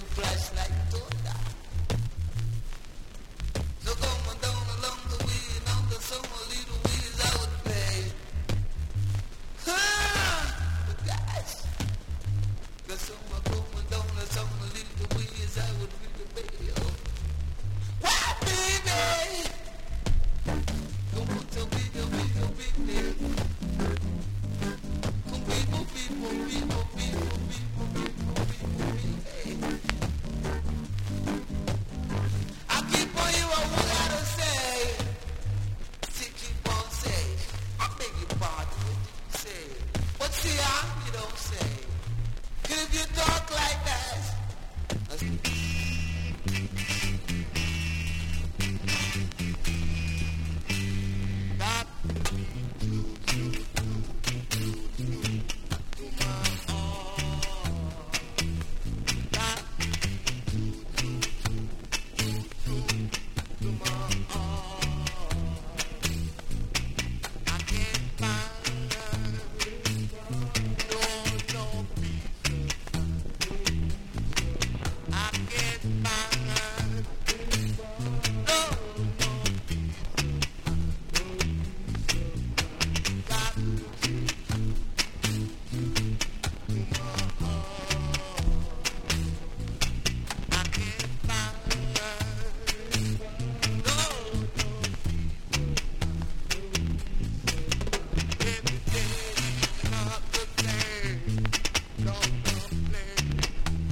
flashlight. see you don't. Cause you talk like that,